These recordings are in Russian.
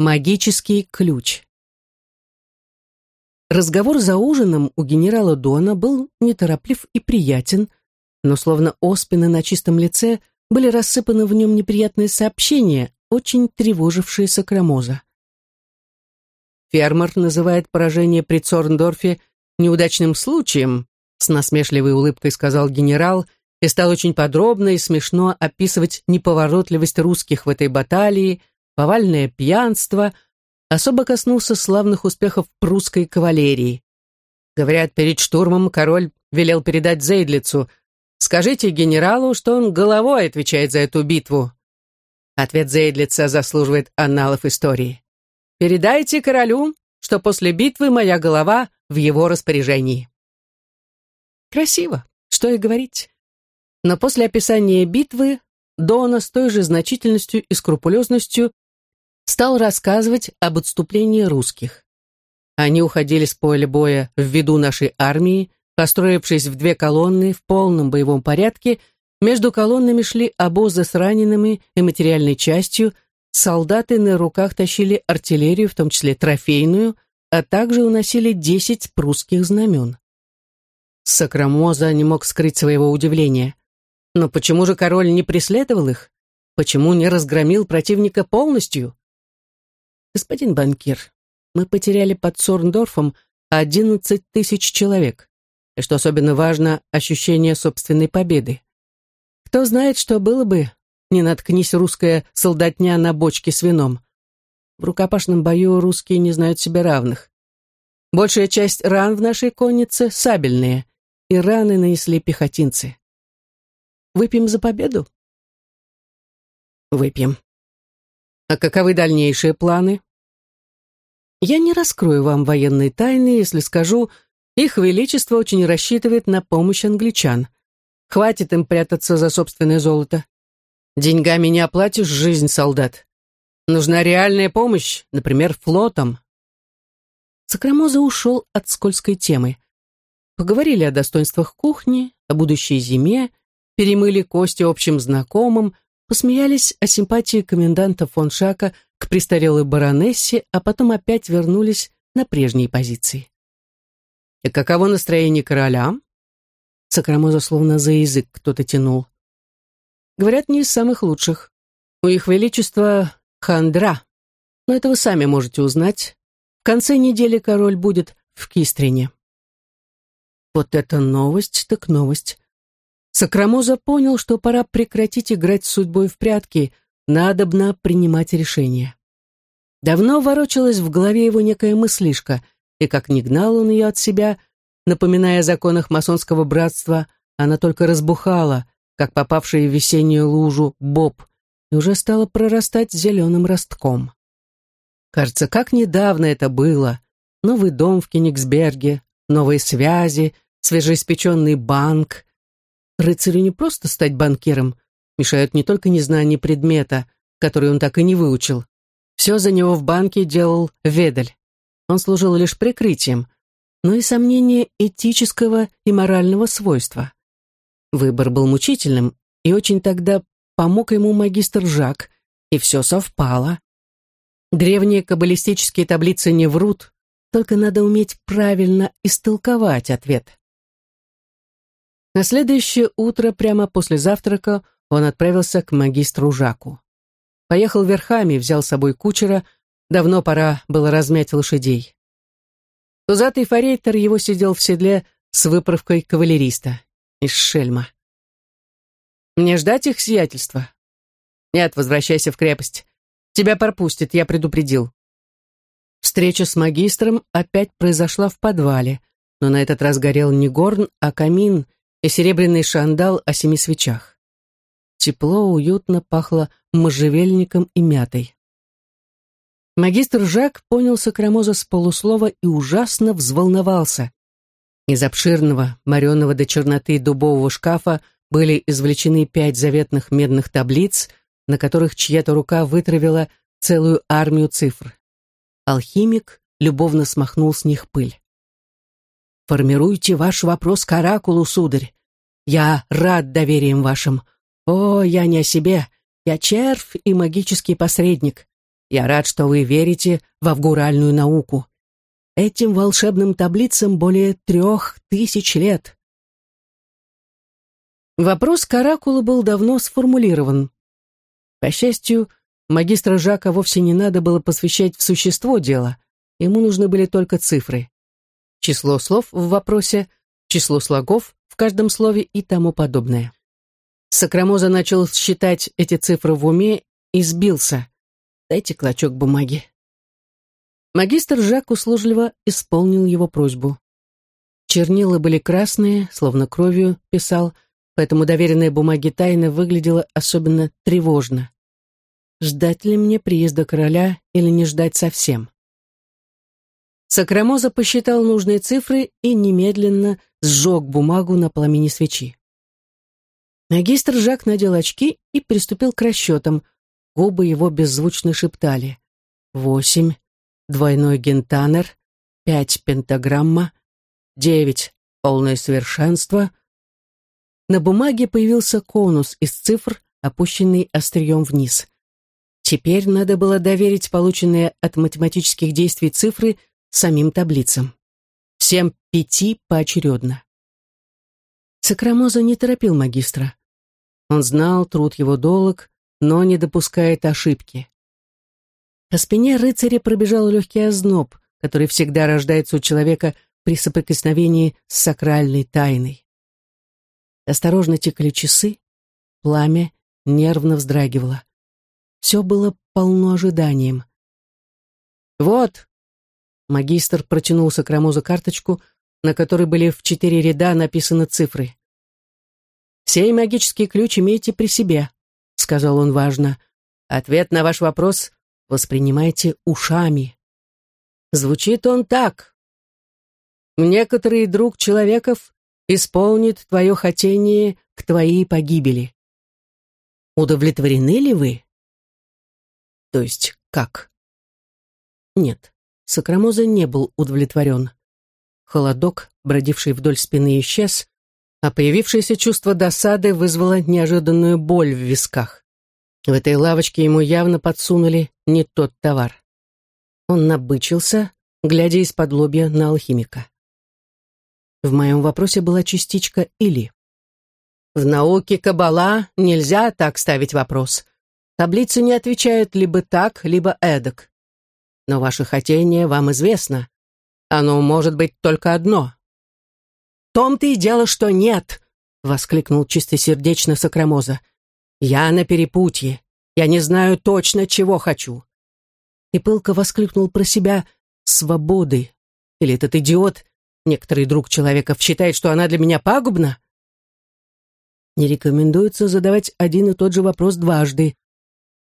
Магический ключ. Разговор за ужином у генерала Дона был нетороплив и приятен, но словно оспины на чистом лице были рассыпаны в нем неприятные сообщения, очень тревожившие Сакрамоза. Фермер называет поражение при Цорндорфе неудачным случаем, с насмешливой улыбкой сказал генерал и стал очень подробно и смешно описывать неповоротливость русских в этой баталии, повальное пьянство, особо коснулся славных успехов прусской кавалерии. Говорят, перед штурмом король велел передать Зейдлицу «Скажите генералу, что он головой отвечает за эту битву». Ответ Зейдлица заслуживает аналов истории. «Передайте королю, что после битвы моя голова в его распоряжении». Красиво, что и говорить. Но после описания битвы Дона с той же значительностью и скрупулезностью стал рассказывать об отступлении русских. Они уходили с поля боя в виду нашей армии, построившись в две колонны в полном боевом порядке, между колоннами шли обозы с ранеными и материальной частью, солдаты на руках тащили артиллерию, в том числе трофейную, а также уносили десять прусских знамен. Сакрамоза не мог скрыть своего удивления. Но почему же король не преследовал их? Почему не разгромил противника полностью? Господин банкир, мы потеряли под Сорндорфом одиннадцать тысяч человек. И что особенно важно, ощущение собственной победы. Кто знает, что было бы, не наткнись русская солдатня на бочке с вином. В рукопашном бою русские не знают себе равных. Большая часть ран в нашей коннице сабельные, и раны нанесли пехотинцы. Выпьем за победу? Выпьем. А каковы дальнейшие планы? Я не раскрою вам военные тайны, если скажу, их величество очень рассчитывает на помощь англичан. Хватит им прятаться за собственное золото. Деньгами не оплатишь жизнь солдат. Нужна реальная помощь, например, флотом. Сакрамоза ушел от скользкой темы. Поговорили о достоинствах кухни, о будущей зиме, перемыли кости общим знакомым, посмеялись о симпатии коменданта фон Шака к престарелой баронессе, а потом опять вернулись на прежние позиции. «И каково настроение короля?» Сакрамоза словно за язык кто-то тянул. «Говорят, не из самых лучших. У их величества хандра. Но это вы сами можете узнать. В конце недели король будет в Кистрине». Вот это новость так новость. Сакрамоза понял, что пора прекратить играть с судьбой в прятки, надобно принимать решение. Давно ворочалась в голове его некая мыслишка, и как ни гнал он ее от себя, напоминая о законах масонского братства, она только разбухала, как попавшая в весеннюю лужу боб, и уже стала прорастать зеленым ростком. Кажется, как недавно это было. Новый дом в Кенигсберге, новые связи, свежеиспеченный банк. Рыцарю не просто стать банкиром, мешают не только незнание предмета, который он так и не выучил. Все за него в банке делал Ведель. Он служил лишь прикрытием, но и сомнение этического и морального свойства. Выбор был мучительным, и очень тогда помог ему магистр Жак, и все совпало. Древние каббалистические таблицы не врут, только надо уметь правильно истолковать ответ. На следующее утро, прямо после завтрака, он отправился к магистру Жаку. Поехал верхами, взял с собой кучера, давно пора было размять лошадей. Пузатый форейтер его сидел в седле с выправкой кавалериста из шельма. «Мне ждать их сиятельства?» «Нет, возвращайся в крепость. Тебя пропустят, я предупредил». Встреча с магистром опять произошла в подвале, но на этот раз горел не горн, а камин — и серебряный шандал о семи свечах. Тепло, уютно пахло можжевельником и мятой. Магистр Жак понял Сакрамоза с полуслова и ужасно взволновался. Из обширного, мореного до черноты дубового шкафа были извлечены пять заветных медных таблиц, на которых чья-то рука вытравила целую армию цифр. Алхимик любовно смахнул с них пыль. Формируйте ваш вопрос к оракулу, сударь. Я рад доверием вашим. О, я не о себе. Я червь и магический посредник. Я рад, что вы верите в авгуральную науку. Этим волшебным таблицам более трех тысяч лет. Вопрос Каракула был давно сформулирован. По счастью, магистра Жака вовсе не надо было посвящать в существо дела. Ему нужны были только цифры. Число слов в вопросе, число слогов в каждом слове и тому подобное. Сакрамоза начал считать эти цифры в уме и сбился. «Дайте клочок бумаги». Магистр Жак услужливо исполнил его просьбу. Чернила были красные, словно кровью писал, поэтому доверенная бумаге тайны выглядела особенно тревожно. Ждать ли мне приезда короля или не ждать совсем? Сакрамоза посчитал нужные цифры и немедленно сжег бумагу на пламени свечи. Магистр Жак надел очки и приступил к расчетам. Губы его беззвучно шептали. Восемь, двойной гентанер, пять пентаграмма, девять полное совершенство, на бумаге появился конус из цифр, опущенный острием вниз. Теперь надо было доверить полученные от математических действий цифры самим таблицам. Всем пяти поочередно. Сакрамоза не торопил магистра. Он знал, труд его долг, но не допускает ошибки. По спине рыцаря пробежал легкий озноб, который всегда рождается у человека при соприкосновении с сакральной тайной. Осторожно текли часы, пламя нервно вздрагивало. Все было полно ожиданием. «Вот!» Магистр протянул Сакрамозу карточку, на которой были в четыре ряда написаны цифры. «Сей магический ключ имейте при себе», — сказал он важно. «Ответ на ваш вопрос воспринимайте ушами». Звучит он так. «Некоторый друг человеков исполнит твое хотение к твоей погибели. Удовлетворены ли вы? То есть как? Нет, Сакрамоза не был удовлетворен. Холодок, бродивший вдоль спины, исчез, а появившееся чувство досады вызвало неожиданную боль в висках. В этой лавочке ему явно подсунули не тот товар. Он набычился, глядя из-под лобья на алхимика. В моем вопросе была частичка «или». В науке Каббала нельзя так ставить вопрос. Таблицы не отвечают либо так, либо эдак. Но ваше хотение вам известно. Оно может быть только одно. «Том-то и дело, что нет!» — воскликнул чистосердечно Сокрамоза. «Я на перепутье. Я не знаю точно, чего хочу». И пылко воскликнул про себя «свободы». Или этот идиот Некоторый друг человеков считает, что она для меня пагубна. Не рекомендуется задавать один и тот же вопрос дважды.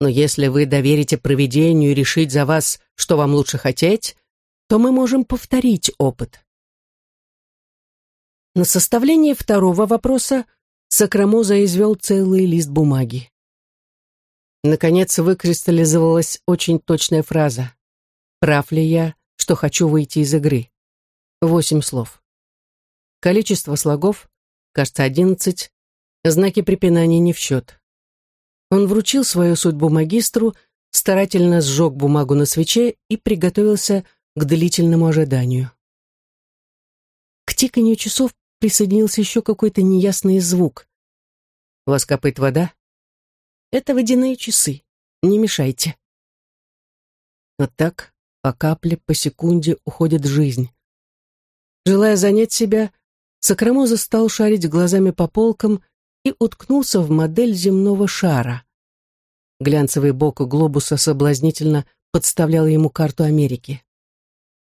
Но если вы доверите проведению решить за вас, что вам лучше хотеть, то мы можем повторить опыт. На составление второго вопроса Сакрамоза извел целый лист бумаги. Наконец выкристаллизовалась очень точная фраза. «Прав ли я, что хочу выйти из игры?» Восемь слов. Количество слогов, кажется, одиннадцать, знаки препинания не в счет. Он вручил свою судьбу магистру, старательно сжег бумагу на свече и приготовился к длительному ожиданию. К тиканью часов присоединился еще какой-то неясный звук. «У вас капает вода?» «Это водяные часы. Не мешайте». Вот так, по капле, по секунде уходит жизнь. Желая занять себя, Сакрамоза стал шарить глазами по полкам и уткнулся в модель земного шара. Глянцевый бок глобуса соблазнительно подставлял ему карту Америки.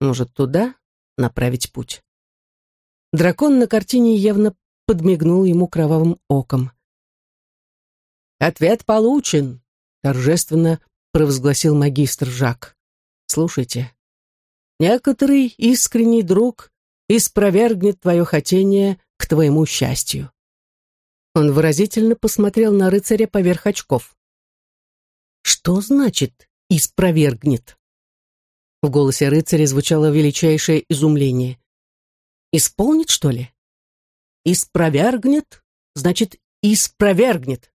Может, туда направить путь? Дракон на картине явно подмигнул ему кровавым оком. «Ответ получен!» — торжественно провозгласил магистр Жак. «Слушайте, некоторый искренний друг и спровергнет твое хотение к твоему счастью». Он выразительно посмотрел на рыцаря поверх очков. «Что значит «испровергнет»?» В голосе рыцаря звучало величайшее изумление. «Исполнит, что ли?» «Испровергнет» значит «испровергнет».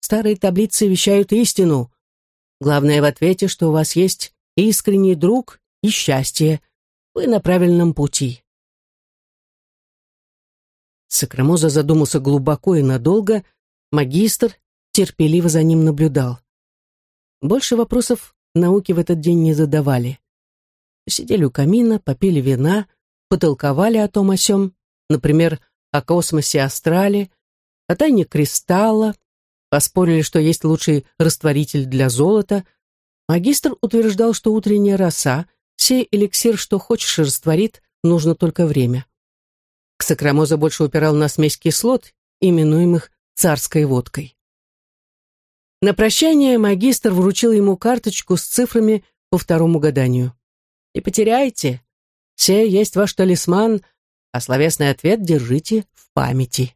Старые таблицы вещают истину. Главное в ответе, что у вас есть искренний друг и счастье. Вы на правильном пути. Сакрамоза задумался глубоко и надолго, магистр терпеливо за ним наблюдал. Больше вопросов науки в этот день не задавали. Сидели у камина, попили вина, потолковали о том о сём, например, о космосе Астрале, о тайне кристалла, поспорили, что есть лучший растворитель для золота. Магистр утверждал, что утренняя роса, сей эликсир, что хочешь, растворит, нужно только время. Ксакрамоза больше упирал на смесь кислот, именуемых царской водкой. На прощание магистр вручил ему карточку с цифрами по второму гаданию. «Не потеряйте. Все есть ваш талисман, а словесный ответ держите в памяти».